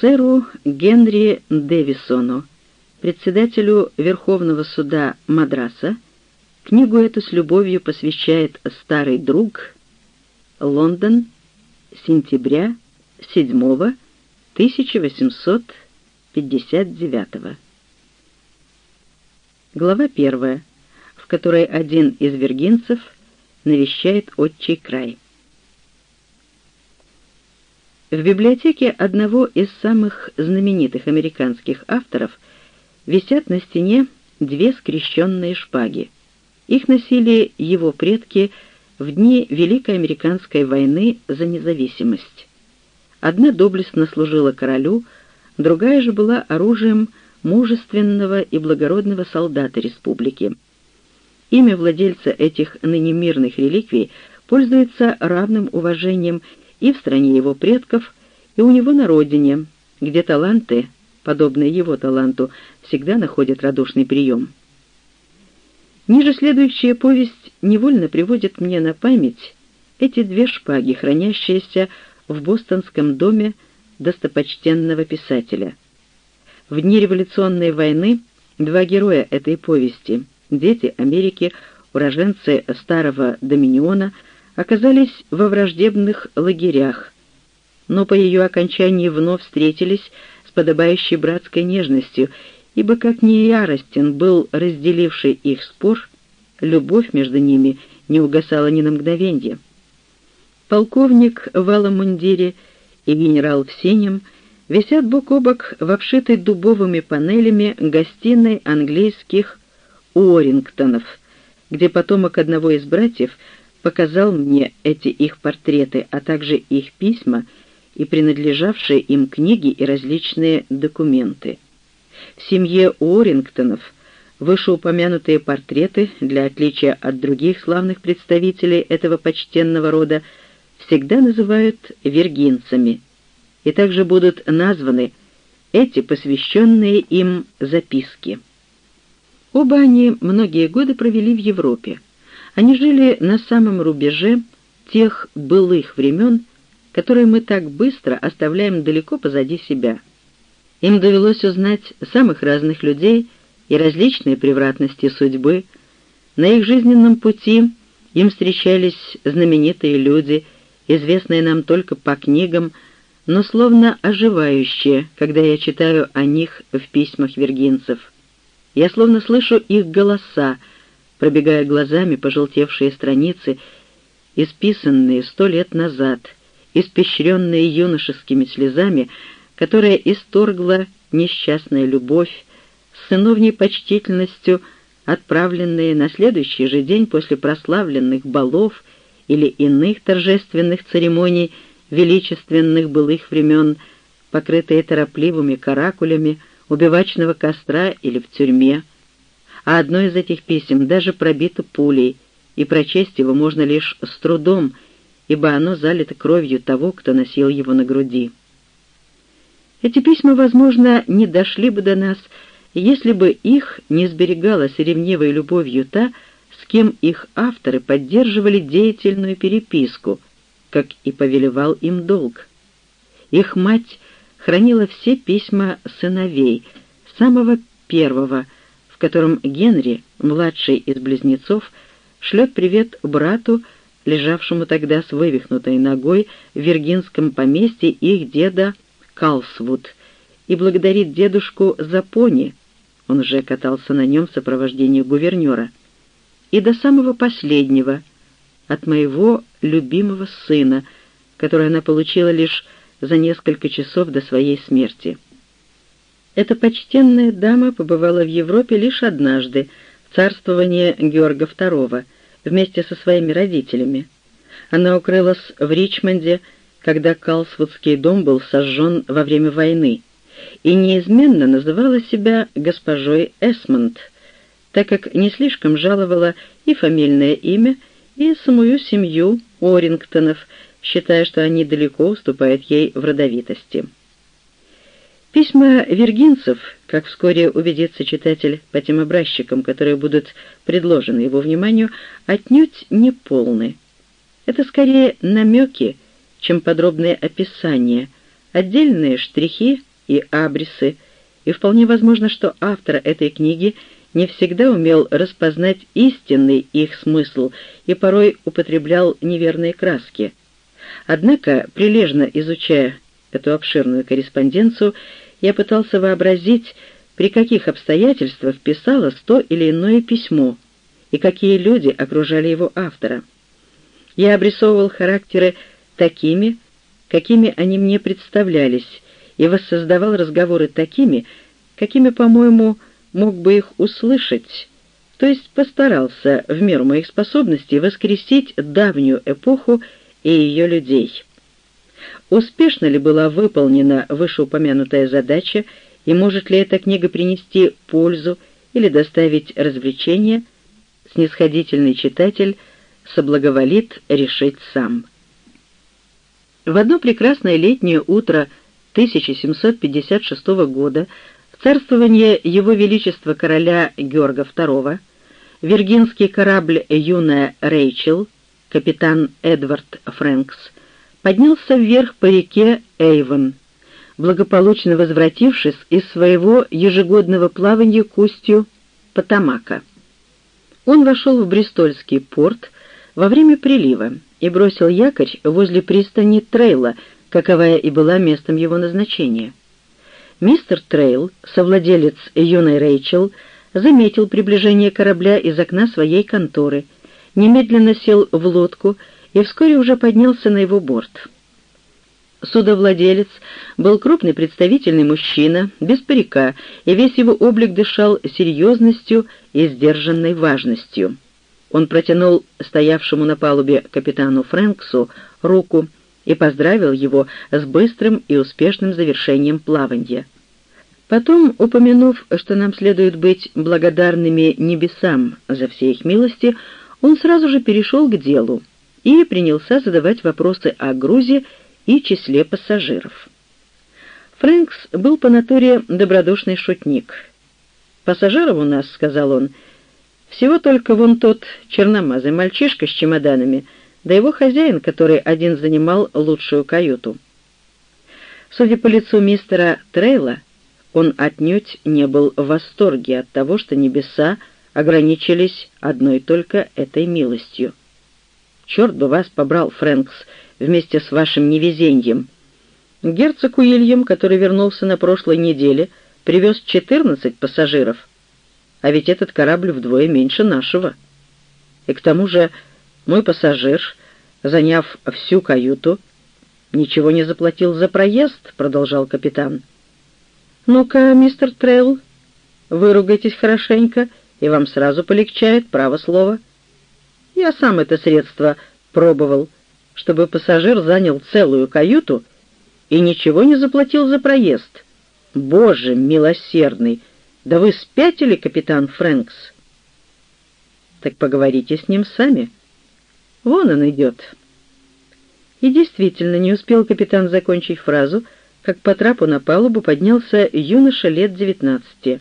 сэру Генри Дэвисону, председателю Верховного суда Мадраса, книгу эту с любовью посвящает старый друг. Лондон, сентября 7 1859 Глава первая, в которой один из виргинцев навещает отчий край. В библиотеке одного из самых знаменитых американских авторов висят на стене две скрещенные шпаги. Их носили его предки в дни Великой Американской войны за независимость. Одна доблестно служила королю, другая же была оружием мужественного и благородного солдата республики. Имя владельца этих ныне мирных реликвий пользуется равным уважением и в стране его предков, и у него на родине, где таланты, подобные его таланту, всегда находят радушный прием. Ниже следующая повесть невольно приводит мне на память эти две шпаги, хранящиеся в бостонском доме достопочтенного писателя. В дни революционной войны два героя этой повести, дети Америки, уроженцы старого Доминиона – оказались во враждебных лагерях, но по ее окончании вновь встретились с подобающей братской нежностью, ибо как ни яростен был разделивший их спор, любовь между ними не угасала ни на мгновенье. Полковник в алом и генерал в синем висят бок о бок в обшитой дубовыми панелями гостиной английских Уоррингтонов, где потомок одного из братьев — показал мне эти их портреты, а также их письма и принадлежавшие им книги и различные документы. В семье Уоррингтонов вышеупомянутые портреты, для отличия от других славных представителей этого почтенного рода, всегда называют виргинцами, и также будут названы эти посвященные им записки. Оба они многие годы провели в Европе. Они жили на самом рубеже тех былых времен, которые мы так быстро оставляем далеко позади себя. Им довелось узнать самых разных людей и различные превратности судьбы. На их жизненном пути им встречались знаменитые люди, известные нам только по книгам, но словно оживающие, когда я читаю о них в письмах виргинцев. Я словно слышу их голоса, пробегая глазами пожелтевшие страницы, исписанные сто лет назад, испещренные юношескими слезами, которая исторгла несчастная любовь, с сыновней почтительностью отправленные на следующий же день после прославленных балов или иных торжественных церемоний величественных былых времен, покрытые торопливыми каракулями, убивачного костра или в тюрьме, а одно из этих писем даже пробито пулей, и прочесть его можно лишь с трудом, ибо оно залито кровью того, кто носил его на груди. Эти письма, возможно, не дошли бы до нас, если бы их не сберегала с ревнивой любовью та, с кем их авторы поддерживали деятельную переписку, как и повелевал им долг. Их мать хранила все письма сыновей, самого первого — котором Генри, младший из близнецов, шлет привет брату, лежавшему тогда с вывихнутой ногой в виргинском поместье их деда Калсвуд, и благодарит дедушку за пони, он уже катался на нем в сопровождении гувернера, и до самого последнего, от моего любимого сына, который она получила лишь за несколько часов до своей смерти. Эта почтенная дама побывала в Европе лишь однажды, в царствовании Георга II, вместе со своими родителями. Она укрылась в Ричмонде, когда Калсвудский дом был сожжен во время войны, и неизменно называла себя госпожой Эсмонд, так как не слишком жаловала и фамильное имя, и самую семью Орингтонов, считая, что они далеко уступают ей в родовитости. Письма виргинцев, как вскоре убедится читатель по тем образчикам, которые будут предложены его вниманию, отнюдь не полны. Это скорее намеки, чем подробные описания, отдельные штрихи и абрисы, и вполне возможно, что автор этой книги не всегда умел распознать истинный их смысл и порой употреблял неверные краски. Однако, прилежно изучая эту обширную корреспонденцию, я пытался вообразить, при каких обстоятельствах писалось то или иное письмо, и какие люди окружали его автора. Я обрисовывал характеры такими, какими они мне представлялись, и воссоздавал разговоры такими, какими, по-моему, мог бы их услышать, то есть постарался в меру моих способностей воскресить давнюю эпоху и ее людей. Успешно ли была выполнена вышеупомянутая задача, и может ли эта книга принести пользу или доставить развлечение, снисходительный читатель соблаговолит решить сам. В одно прекрасное летнее утро 1756 года в царствование Его Величества короля Георга II виргинский корабль «Юная Рэйчел», капитан Эдвард Фрэнкс, поднялся вверх по реке Эйвон, благополучно возвратившись из своего ежегодного плавания к устью Потамака. Он вошел в Бристольский порт во время прилива и бросил якорь возле пристани Трейла, каковая и была местом его назначения. Мистер Трейл, совладелец юной Рэйчел, заметил приближение корабля из окна своей конторы, немедленно сел в лодку и вскоре уже поднялся на его борт. Судовладелец был крупный представительный мужчина, без парика, и весь его облик дышал серьезностью и сдержанной важностью. Он протянул стоявшему на палубе капитану Фрэнксу руку и поздравил его с быстрым и успешным завершением плавания. Потом, упомянув, что нам следует быть благодарными небесам за все их милости, он сразу же перешел к делу и принялся задавать вопросы о грузе и числе пассажиров. Фрэнкс был по натуре добродушный шутник. «Пассажиров у нас, — сказал он, — всего только вон тот черномазый мальчишка с чемоданами, да его хозяин, который один занимал лучшую каюту». Судя по лицу мистера Трейла, он отнюдь не был в восторге от того, что небеса ограничились одной только этой милостью. «Черт бы вас побрал, Фрэнкс, вместе с вашим невезением. Герцог Уильям, который вернулся на прошлой неделе, привез 14 пассажиров, а ведь этот корабль вдвое меньше нашего. И к тому же мой пассажир, заняв всю каюту, ничего не заплатил за проезд, продолжал капитан. «Ну-ка, мистер Трейл, выругайтесь хорошенько, и вам сразу полегчает, право слово. Я сам это средство пробовал» чтобы пассажир занял целую каюту и ничего не заплатил за проезд. Боже милосердный! Да вы спятили, капитан Фрэнкс? Так поговорите с ним сами. Вон он идет. И действительно, не успел капитан закончить фразу, как по трапу на палубу поднялся юноша лет девятнадцати.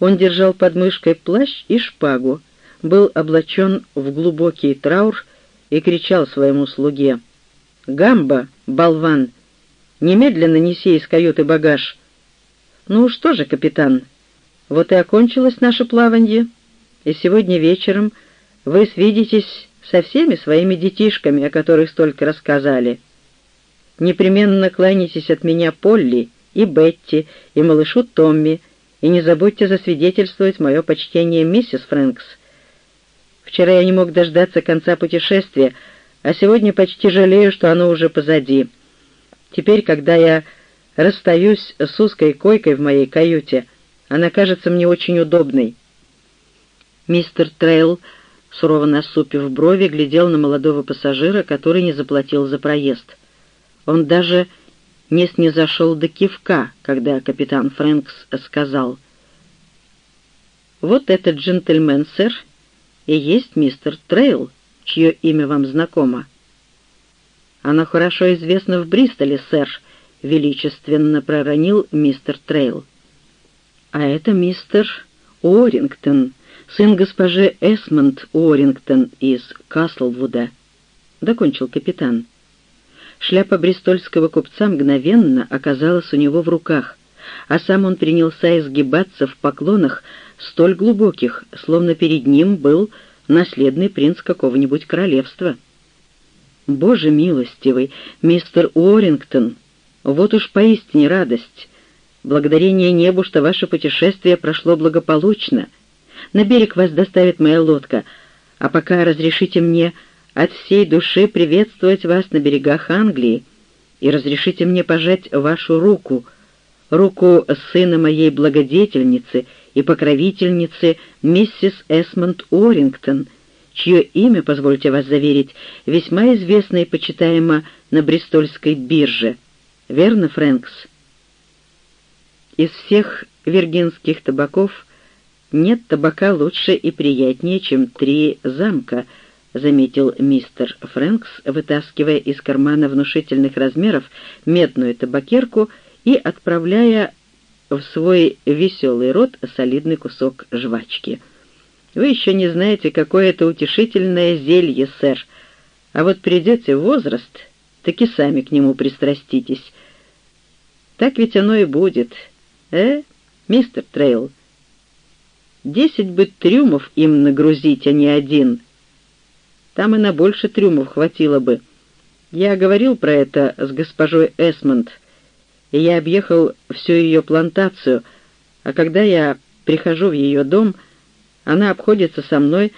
Он держал под мышкой плащ и шпагу, был облачен в глубокий траур и кричал своему слуге. «Гамба, болван! Немедленно неси из каюты багаж!» «Ну что же, капитан, вот и окончилось наше плаванье, и сегодня вечером вы свидитесь со всеми своими детишками, о которых столько рассказали. Непременно кланяйтесь от меня Полли и Бетти, и малышу Томми, и не забудьте засвидетельствовать мое почтение миссис Фрэнкс. Вчера я не мог дождаться конца путешествия, а сегодня почти жалею, что оно уже позади. Теперь, когда я расстаюсь с узкой койкой в моей каюте, она кажется мне очень удобной. Мистер Трейл, сурово насупив брови, глядел на молодого пассажира, который не заплатил за проезд. Он даже не снизошел до кивка, когда капитан Фрэнкс сказал, «Вот этот джентльмен, сэр, и есть мистер Трейл, чье имя вам знакомо. Оно хорошо известно в Бристоле, сэр, — величественно проронил мистер Трейл. А это мистер Уоррингтон, сын госпожи Эсмонд Уоррингтон из Каслвуда, — докончил капитан. Шляпа бристольского купца мгновенно оказалась у него в руках — а сам он принялся изгибаться в поклонах столь глубоких, словно перед ним был наследный принц какого-нибудь королевства. «Боже милостивый, мистер Уоррингтон, вот уж поистине радость. Благодарение небу, что ваше путешествие прошло благополучно. На берег вас доставит моя лодка, а пока разрешите мне от всей души приветствовать вас на берегах Англии и разрешите мне пожать вашу руку, руку сына моей благодетельницы и покровительницы миссис Эсмонд Уоррингтон, чье имя, позвольте вас заверить, весьма известно и почитаемо на Бристольской бирже. Верно, Фрэнкс? Из всех виргинских табаков нет табака лучше и приятнее, чем три замка —— заметил мистер Фрэнкс, вытаскивая из кармана внушительных размеров медную табакерку и отправляя в свой веселый рот солидный кусок жвачки. «Вы еще не знаете, какое это утешительное зелье, сэр. А вот придете в возраст, так и сами к нему пристраститесь. Так ведь оно и будет, э, мистер Трейл? Десять бы трюмов им нагрузить, а не один». Там и на больше трюмов хватило бы. Я говорил про это с госпожой Эсмонд, и я объехал всю ее плантацию, а когда я прихожу в ее дом, она обходится со мной,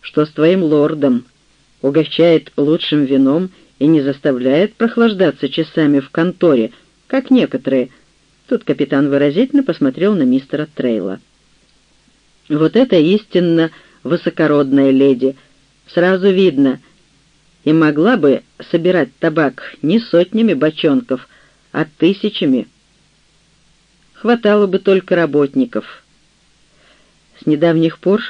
что с твоим лордом, угощает лучшим вином и не заставляет прохлаждаться часами в конторе, как некоторые. Тут капитан выразительно посмотрел на мистера Трейла. «Вот это истинно высокородная леди», Сразу видно, и могла бы собирать табак не сотнями бочонков, а тысячами. Хватало бы только работников. С недавних пор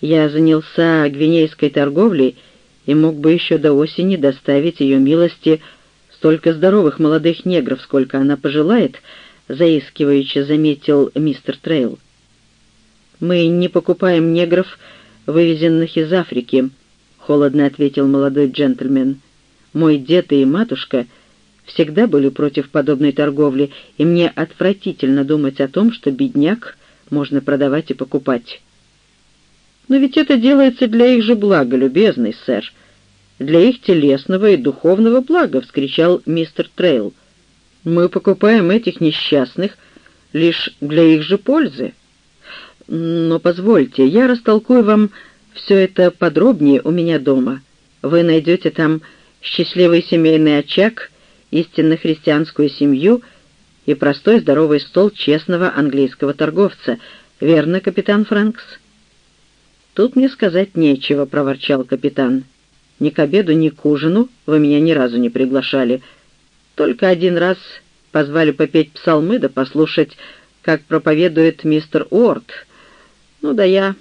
я занялся гвинейской торговлей и мог бы еще до осени доставить ее милости столько здоровых молодых негров, сколько она пожелает, заискивающе заметил мистер Трейл. Мы не покупаем негров, вывезенных из Африки», — холодно ответил молодой джентльмен. «Мой дед и матушка всегда были против подобной торговли, и мне отвратительно думать о том, что бедняков можно продавать и покупать». «Но ведь это делается для их же блага, любезный сэр. Для их телесного и духовного блага», — вскричал мистер Трейл. «Мы покупаем этих несчастных лишь для их же пользы». Но позвольте, я растолкую вам все это подробнее у меня дома. Вы найдете там счастливый семейный очаг, истинно христианскую семью и простой здоровый стол честного английского торговца. Верно, капитан Фрэнкс?» «Тут мне сказать нечего», — проворчал капитан. «Ни к обеду, ни к ужину вы меня ни разу не приглашали. Только один раз позвали попеть псалмы да послушать, как проповедует мистер Уорд, ну да я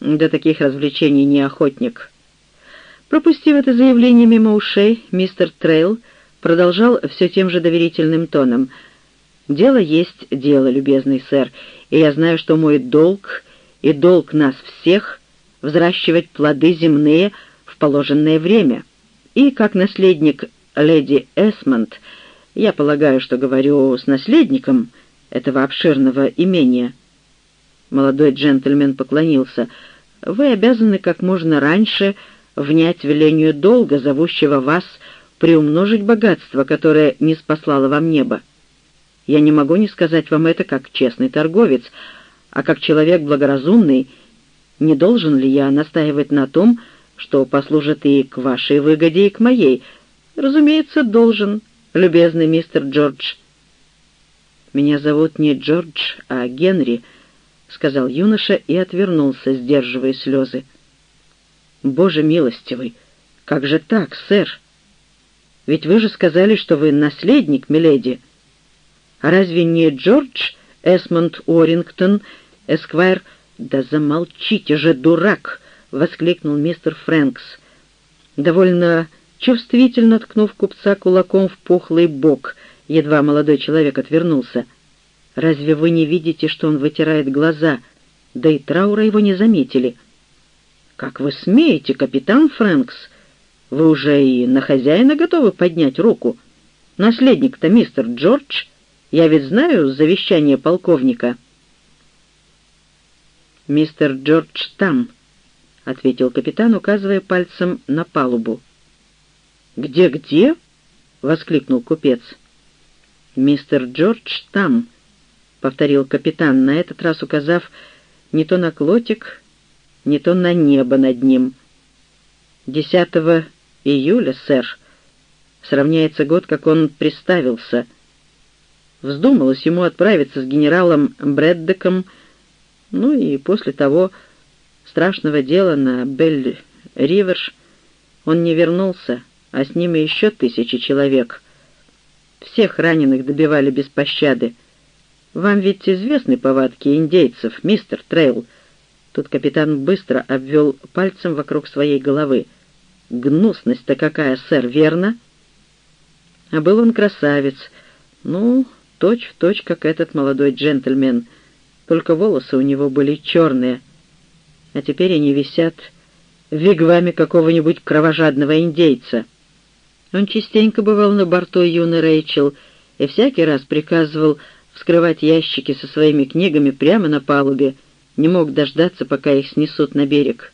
до таких развлечений не охотник. Пропустив это заявление мимо ушей, мистер Трейл продолжал все тем же доверительным тоном. «Дело есть дело, любезный сэр, и я знаю, что мой долг и долг нас всех — взращивать плоды земные в положенное время. И как наследник леди Эсмонд, я полагаю, что говорю с наследником этого обширного имения — Молодой джентльмен поклонился. «Вы обязаны как можно раньше внять велению долга, зовущего вас приумножить богатство, которое не спаслало вам небо. Я не могу не сказать вам это как честный торговец, а как человек благоразумный, не должен ли я настаивать на том, что послужит и к вашей выгоде, и к моей? Разумеется, должен, любезный мистер Джордж. Меня зовут не Джордж, а Генри —— сказал юноша и отвернулся, сдерживая слезы. «Боже милостивый! Как же так, сэр? Ведь вы же сказали, что вы наследник, миледи. А разве не Джордж Эсмонд Уоррингтон, эсквайр...» «Да замолчите же, дурак!» — воскликнул мистер Фрэнкс, довольно чувствительно ткнув купца кулаком в пухлый бок, едва молодой человек отвернулся — Разве вы не видите, что он вытирает глаза? Да и траура его не заметили. «Как вы смеете, капитан Фрэнкс? Вы уже и на хозяина готовы поднять руку? Наследник-то мистер Джордж. Я ведь знаю завещание полковника». «Мистер Джордж там», — ответил капитан, указывая пальцем на палубу. «Где-где?» — воскликнул купец. «Мистер Джордж там», — повторил капитан, на этот раз указав не то на клотик, не то на небо над ним. «Десятого июля, сэр», сравняется год, как он приставился. Вздумалось ему отправиться с генералом Брэддеком, ну и после того страшного дела на Бель-Ривьер он не вернулся, а с ними еще тысячи человек. Всех раненых добивали без пощады. Вам ведь известны повадки индейцев, мистер Трейл. Тут капитан быстро обвел пальцем вокруг своей головы. Гнусность-то какая, сэр, верно? А был он красавец. Ну, точь в точь, как этот молодой джентльмен. Только волосы у него были черные. А теперь они висят в вигваме какого-нибудь кровожадного индейца. Он частенько бывал на борту юной Рэйчел и всякий раз приказывал вскрывать ящики со своими книгами прямо на палубе, не мог дождаться, пока их снесут на берег.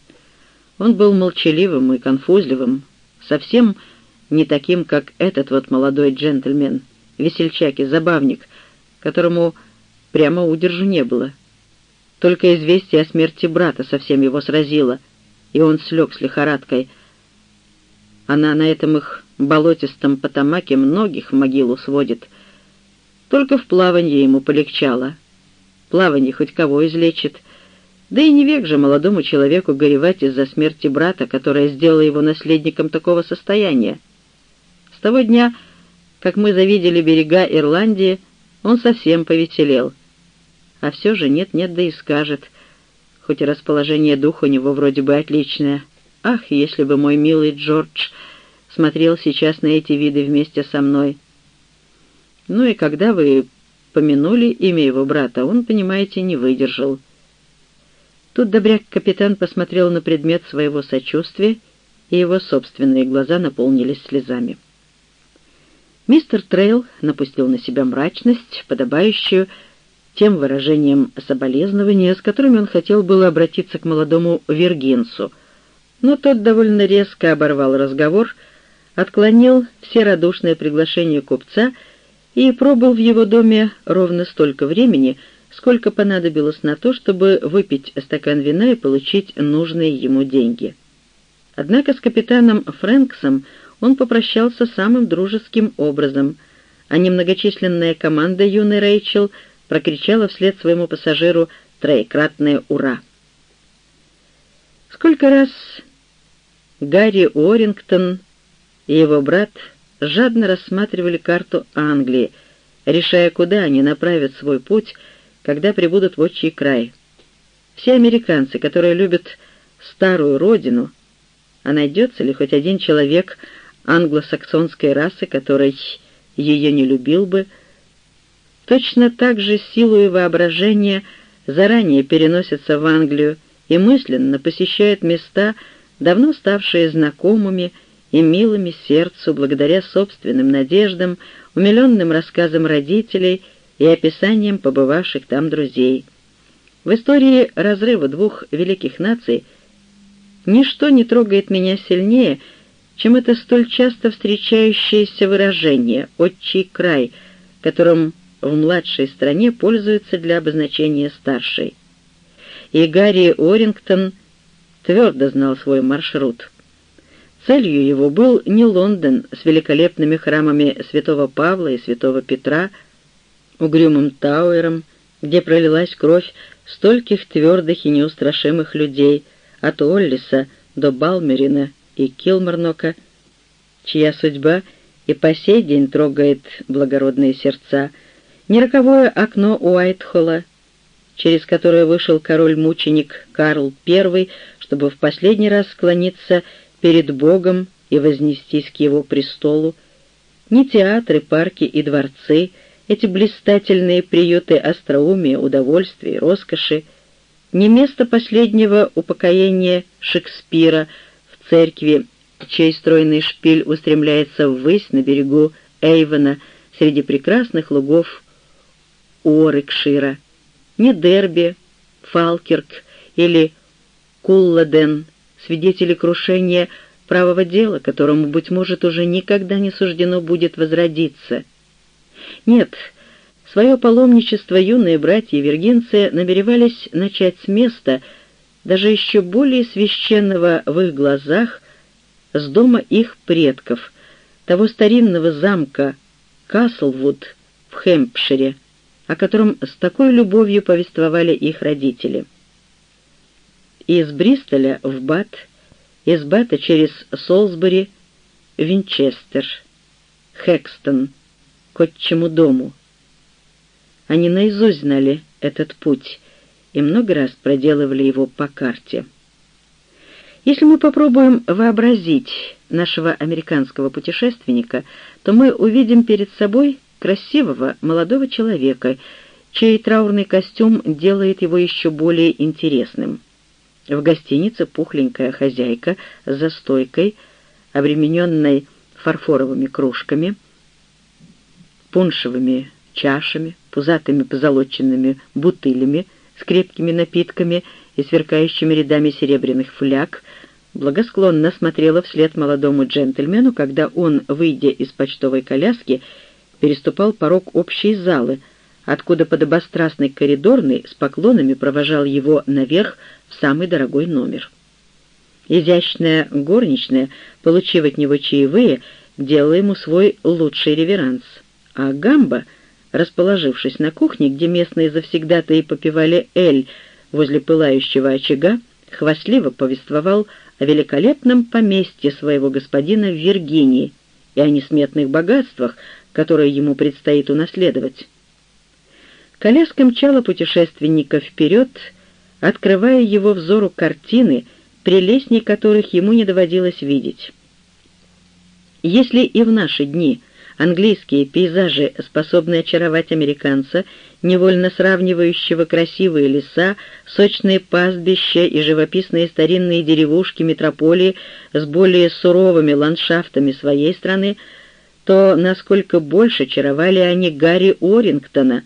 Он был молчаливым и конфузливым, совсем не таким, как этот вот молодой джентльмен, весельчак и забавник, которому прямо удержу не было. Только известие о смерти брата совсем его сразило, и он слег с лихорадкой. Она на этом их болотистом потамаке многих в могилу сводит. Только в плаванье ему полегчало. Плаванье хоть кого излечит. Да и не век же молодому человеку горевать из-за смерти брата, которая сделала его наследником такого состояния того дня, как мы завидели берега Ирландии, он совсем повеселел. А все же нет-нет, да и скажет, хоть и расположение духа у него вроде бы отличное. Ах, если бы мой милый Джордж смотрел сейчас на эти виды вместе со мной. Ну и когда вы помянули имя его брата, он, понимаете, не выдержал. Тут добряк-капитан посмотрел на предмет своего сочувствия, и его собственные глаза наполнились слезами. Мистер Трейл напустил на себя мрачность, подобающую тем выражениям соболезнования, с которыми он хотел было обратиться к молодому виргинцу, но тот довольно резко оборвал разговор, отклонил все радушные приглашения купца и пробыл в его доме ровно столько времени, сколько понадобилось на то, чтобы выпить стакан вина и получить нужные ему деньги. Однако с капитаном Фрэнксом он попрощался самым дружеским образом, а немногочисленная команда юной Рэйчел прокричала вслед своему пассажиру троекратное «Ура!». Сколько раз Гарри Уоррингтон и его брат жадно рассматривали карту Англии, решая, куда они направят свой путь, когда прибудут в отчий край. Все американцы, которые любят старую родину, а найдется ли хоть один человек, англосаксонской расы, который ее не любил бы, точно так же силой воображения заранее переносятся в Англию и мысленно посещают места, давно ставшие знакомыми и милыми сердцу благодаря собственным надеждам, умиленным рассказам родителей и описаниям побывавших там друзей. В истории разрыва двух великих наций ничто не трогает меня сильнее, чем это столь часто встречающееся выражение «отчий край», которым в младшей стране пользуются для обозначения старшей. И Гарри Орингтон твердо знал свой маршрут. Целью его был не Лондон с великолепными храмами святого Павла и святого Петра, угрюмым Тауэром, где пролилась кровь стольких твердых и неустрашимых людей, от Оллиса до Балмерина и Килмарнока, чья судьба и по сей день трогает благородные сердца, не роковое окно Уайтхолла, через которое вышел король-мученик Карл I, чтобы в последний раз склониться перед Богом и вознестись к его престолу, ни театры, парки и дворцы, эти блистательные приюты остроумия, удовольствия и роскоши, ни место последнего упокоения Шекспира — церкви, чей стройный шпиль устремляется ввысь на берегу Эйвена среди прекрасных лугов Уорикшира, ни Дерби, Фалкирк или Кулладен, свидетели крушения правого дела, которому, быть может, уже никогда не суждено будет возродиться. Нет, свое паломничество юные братья-виргинцы намеревались начать с места, даже еще более священного в их глазах, с дома их предков, того старинного замка Каслвуд в Хэмпшире, о котором с такой любовью повествовали их родители. Из Бристоля в Бат, из Бата через Солсбери, Винчестер, Хэкстон, к отчему дому. Они наизусть знали этот путь и много раз проделывали его по карте. Если мы попробуем вообразить нашего американского путешественника, то мы увидим перед собой красивого молодого человека, чей траурный костюм делает его еще более интересным. В гостинице пухленькая хозяйка за стойкой, обремененной фарфоровыми кружками, пуншевыми чашами, пузатыми позолоченными бутылями с крепкими напитками и сверкающими рядами серебряных фляг, благосклонно смотрела вслед молодому джентльмену, когда он, выйдя из почтовой коляски, переступал порог общей залы, откуда подобострастный коридорный с поклонами провожал его наверх в самый дорогой номер. Изящная горничная, получив от него чаевые, делала ему свой лучший реверанс, а Гамба, расположившись на кухне, где местные завсегдатые попивали эль возле пылающего очага, хвастливо повествовал о великолепном поместье своего господина в Виргинии и о несметных богатствах, которые ему предстоит унаследовать. Коляска мчала путешественника вперед, открывая его взору картины, прелестней которых ему не доводилось видеть. Если и в наши дни – Английские пейзажи способны очаровать американца, невольно сравнивающего красивые леса, сочные пастбища и живописные старинные деревушки метрополии с более суровыми ландшафтами своей страны, то насколько больше очаровали они Гарри Орингтона,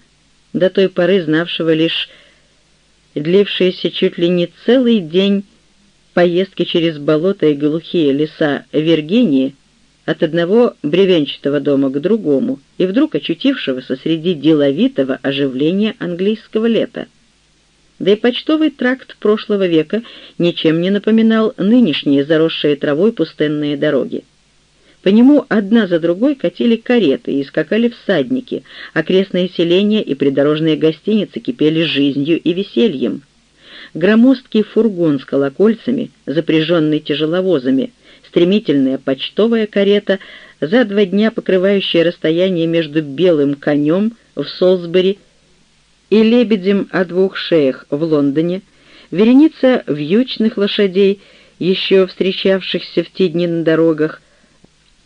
до той поры знавшего лишь длившиеся чуть ли не целый день поездки через болота и глухие леса Виргинии, от одного бревенчатого дома к другому и вдруг очутившегося среди деловитого оживления английского лета. Да и почтовый тракт прошлого века ничем не напоминал нынешние заросшие травой пустынные дороги. По нему одна за другой катили кареты и скакали всадники, окрестные селения и придорожные гостиницы кипели жизнью и весельем. Громоздкий фургон с колокольцами, запряженный тяжеловозами, стремительная почтовая карета, за два дня покрывающая расстояние между белым конем в Солсбери и лебедем о двух шеях в Лондоне, вереница вьючных лошадей, еще встречавшихся в те дни на дорогах,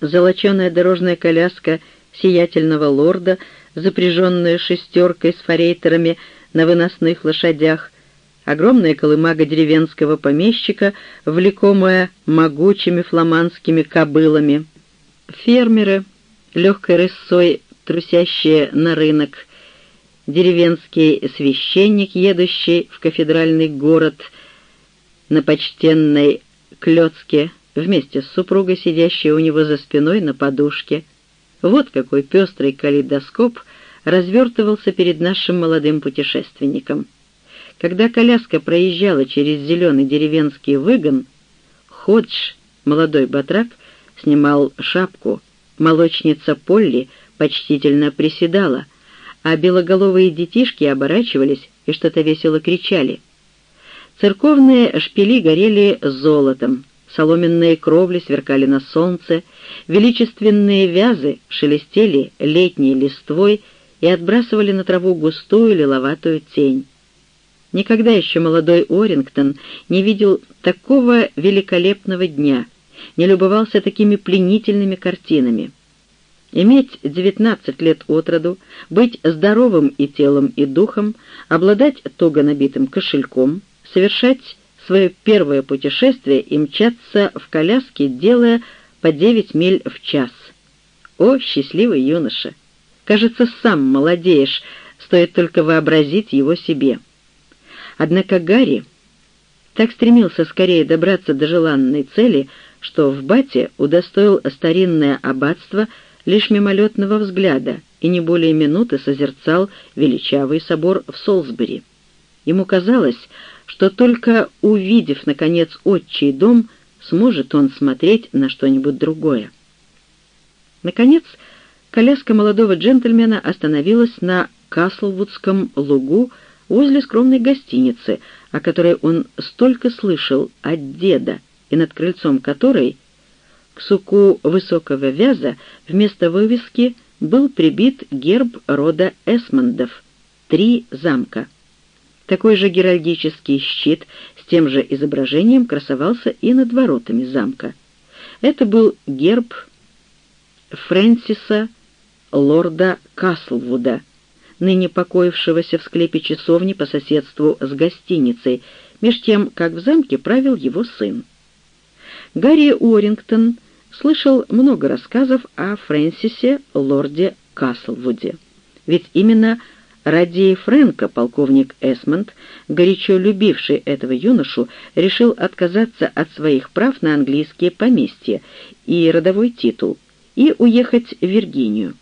золоченая дорожная коляска сиятельного лорда, запряженная шестеркой с форейтерами на выносных лошадях, огромная колымага деревенского помещика, влекомая могучими фламандскими кобылами, фермеры, легкой рысой трусящие на рынок, деревенский священник, едущий в кафедральный город на почтенной клёцке, вместе с супругой, сидящей у него за спиной на подушке. Вот какой пестрый калейдоскоп развертывался перед нашим молодым путешественником. Когда коляска проезжала через зеленый деревенский выгон, Ходж, молодой батрак, снимал шапку, молочница Полли почтительно приседала, а белоголовые детишки оборачивались и что-то весело кричали. Церковные шпили горели золотом, соломенные кровли сверкали на солнце, величественные вязы шелестели летней листвой и отбрасывали на траву густую лиловатую тень. Никогда еще молодой Орингтон не видел такого великолепного дня, не любовался такими пленительными картинами. Иметь девятнадцать лет от роду, быть здоровым и телом, и духом, обладать туго набитым кошельком, совершать свое первое путешествие и мчаться в коляске, делая по девять миль в час. О, счастливый юноша! Кажется, сам молодеешь стоит только вообразить его себе. Однако Гарри так стремился скорее добраться до желанной цели, что в Бате удостоил старинное аббатство лишь мимолетного взгляда и не более минуты созерцал величавый собор в Солсбери. Ему казалось, что только увидев, наконец, отчий дом, сможет он смотреть на что-нибудь другое. Наконец, коляска молодого джентльмена остановилась на Каслвудском лугу возле скромной гостиницы, о которой он столько слышал от деда, и над крыльцом которой к суку высокого вяза вместо вывески был прибит герб рода Эсмондов — три замка. Такой же геральдический щит с тем же изображением красовался и над воротами замка. Это был герб Фрэнсиса лорда Каслвуда, ныне покоившегося в склепе часовни по соседству с гостиницей, меж тем, как в замке правил его сын. Гарри Уоррингтон слышал много рассказов о Фрэнсисе лорде Каслвуде, ведь именно Ради Фрэнка полковник Эсмонд, горячо любивший этого юношу, решил отказаться от своих прав на английские поместья и родовой титул и уехать в Виргинию.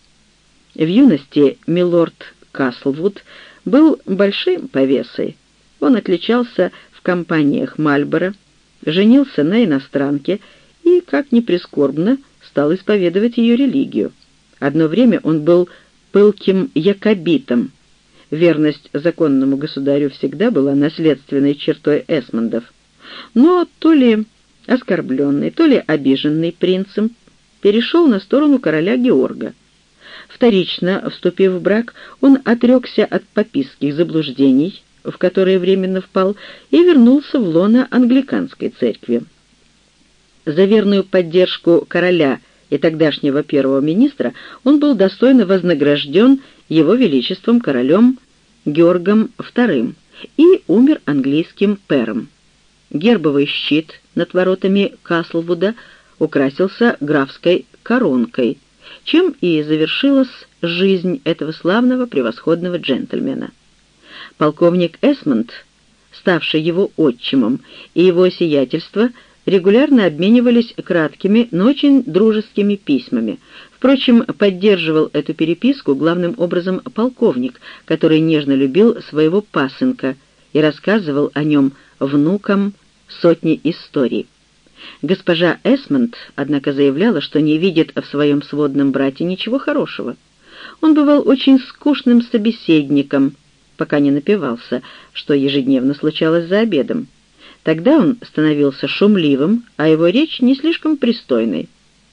В юности милорд Каслвуд был большим повесой. Он отличался в компаниях Мальборо, женился на иностранке и, как ни прискорбно, стал исповедовать ее религию. Одно время он был пылким якобитом, Верность законному государю всегда была наследственной чертой Эсмондов. Но то ли оскорбленный, то ли обиженный принцем перешел на сторону короля Георга. Вторично, вступив в брак, он отрекся от папистских заблуждений, в которые временно впал, и вернулся в лоно англиканской церкви. За верную поддержку короля и тогдашнего первого министра он был достойно вознагражден его величеством королем Георгом II и умер английским пером. Гербовый щит над воротами Каслвуда украсился графской коронкой, чем и завершилась жизнь этого славного превосходного джентльмена. Полковник Эсмонд, ставший его отчимом, и его сиятельство – регулярно обменивались краткими, но очень дружескими письмами. Впрочем, поддерживал эту переписку главным образом полковник, который нежно любил своего пасынка и рассказывал о нем внукам сотни историй. Госпожа Эсмонд, однако, заявляла, что не видит в своем сводном брате ничего хорошего. Он бывал очень скучным собеседником, пока не напивался, что ежедневно случалось за обедом. Тогда он становился шумливым, а его речь не слишком пристойной.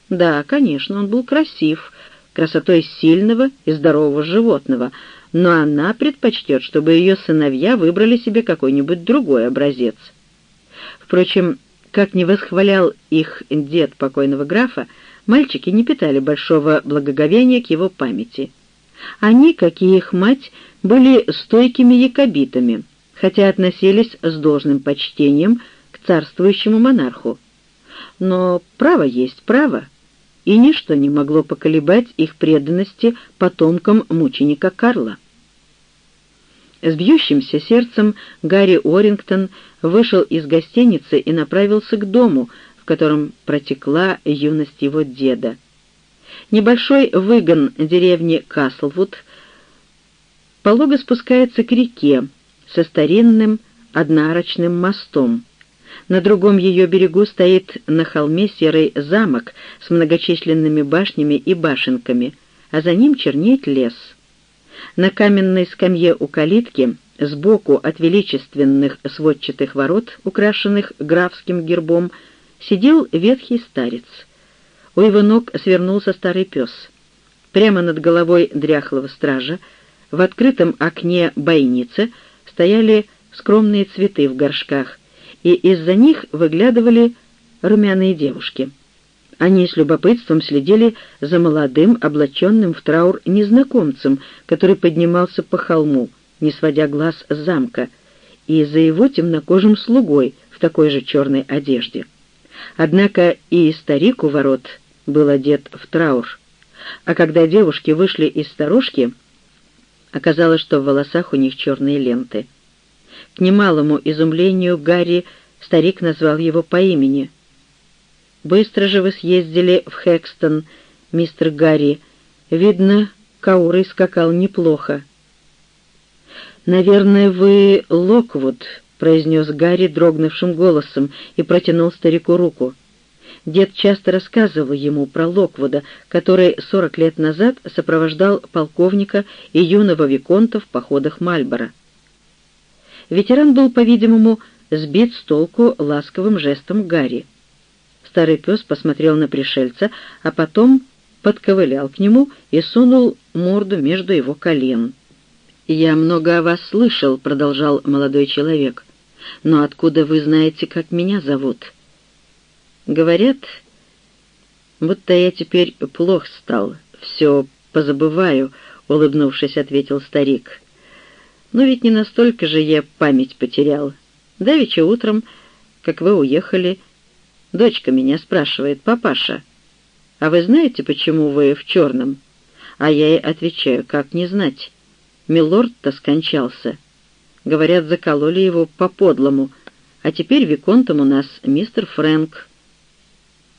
Да, конечно, он был красив, красотой сильного и здорового животного, но она предпочтет, чтобы ее сыновья выбрали себе какой-нибудь другой образец. Впрочем, как не восхвалял их дед покойного графа, мальчики не питали большого благоговения к его памяти. Они, как и их мать, были стойкими якобитами — хотя относились с должным почтением к царствующему монарху. Но право есть право, и ничто не могло поколебать их преданности потомкам мученика Карла. С бьющимся сердцем Гарри Орингтон вышел из гостиницы и направился к дому, в котором протекла юность его деда. Небольшой выгон деревни Каслвуд полого спускается к реке, со старинным одноарочным мостом. На другом ее берегу стоит на холме серый замок с многочисленными башнями и башенками, а за ним чернеет лес. На каменной скамье у калитки, сбоку от величественных сводчатых ворот, украшенных графским гербом, сидел ветхий старец. У его ног свернулся старый пес. Прямо над головой дряхлого стража, в открытом окне бойницы — стояли скромные цветы в горшках, и из-за них выглядывали румяные девушки. Они с любопытством следили за молодым, облаченным в траур незнакомцем, который поднимался по холму, не сводя глаз с замка, и за его темнокожим слугой в такой же черной одежде. Однако и старик у ворот был одет в траур. А когда девушки вышли из сторожки, Оказалось, что в волосах у них черные ленты. К немалому изумлению Гарри старик назвал его по имени. «Быстро же вы съездили в Хэкстон, мистер Гарри. Видно, Каурой скакал неплохо». «Наверное, вы Локвуд», — произнес Гарри дрогнувшим голосом и протянул старику руку. Дед часто рассказывал ему про Локвуда, который сорок лет назад сопровождал полковника и юного Виконта в походах Мальбора. Ветеран был, по-видимому, сбит с толку ласковым жестом Гарри. Старый пес посмотрел на пришельца, а потом подковылял к нему и сунул морду между его колен. «Я много о вас слышал», — продолжал молодой человек. «Но откуда вы знаете, как меня зовут?» «Говорят, будто я теперь плох стал, все позабываю», — улыбнувшись, ответил старик. «Но ведь не настолько же я память потерял. Давеча утром, как вы уехали, дочка меня спрашивает, «Папаша, а вы знаете, почему вы в черном?» А я ей отвечаю, «Как не знать?» Милорд-то скончался. Говорят, закололи его по-подлому, а теперь виконтом у нас мистер Фрэнк.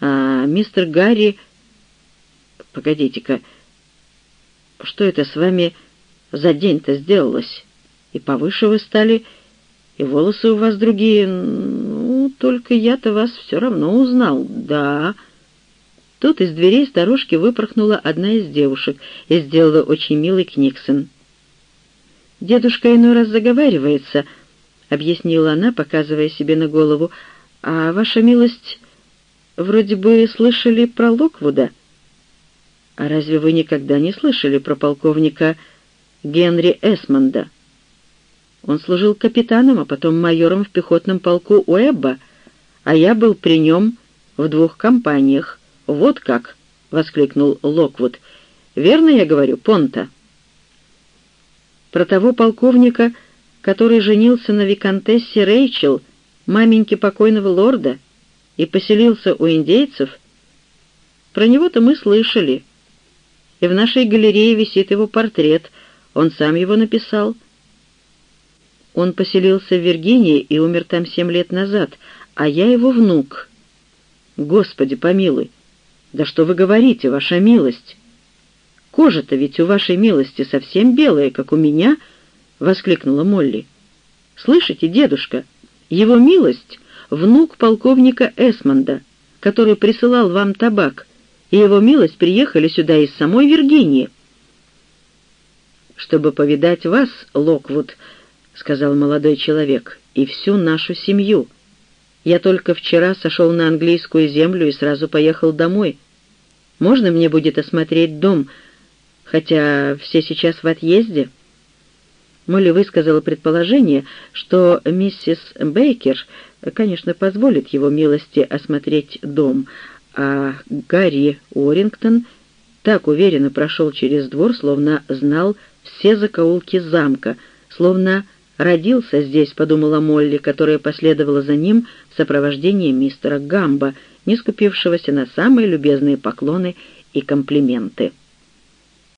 А мистер Гарри... Погодите-ка, что это с вами за день-то сделалось? И повыше вы стали, и волосы у вас другие. Ну, только я-то вас все равно узнал, да...» Тут из дверей сторожки выпорхнула одна из девушек и сделала очень милый Книксон. «Дедушка иной раз заговаривается», — объяснила она, показывая себе на голову. «А ваша милость вроде бы слышали про Локвуда». «А разве вы никогда не слышали про полковника Генри Эсмонда?» Он служил капитаном, а потом майором в пехотном полку Уэбба, а я был при нем в двух компаниях. Вот как!» — воскликнул Локвуд. «Верно я говорю, Понта?» Про того полковника, который женился на виконтессе Рэйчел, маменьке покойного лорда, и поселился у индейцев, про него-то мы слышали. И в нашей галерее висит его портрет, он сам его написал. Он поселился в Виргинии и умер там семь лет назад, а я его внук. Господи помилуй! Да что вы говорите, ваша милость? Кожа-то ведь у вашей милости совсем белая, как у меня!» — воскликнула Молли. «Слышите, дедушка, его милость — внук полковника Эсмонда, который присылал вам табак, и его милость приехали сюда из самой Виргинии». «Чтобы повидать вас, Локвуд», — сказал молодой человек, — «и всю нашу семью. Я только вчера сошел на английскую землю и сразу поехал домой. Можно мне будет осмотреть дом, — хотя все сейчас в отъезде?» Молли высказала предположение, что миссис Бейкер, конечно, позволит его милости осмотреть дом, а Гарри Уоррингтон так уверенно прошел через двор, словно знал все закоулки замка, словно родился здесь, подумала Молли, которая последовала за ним в сопровождении мистера Гамба, не скупившегося на самые любезные поклоны и комплименты.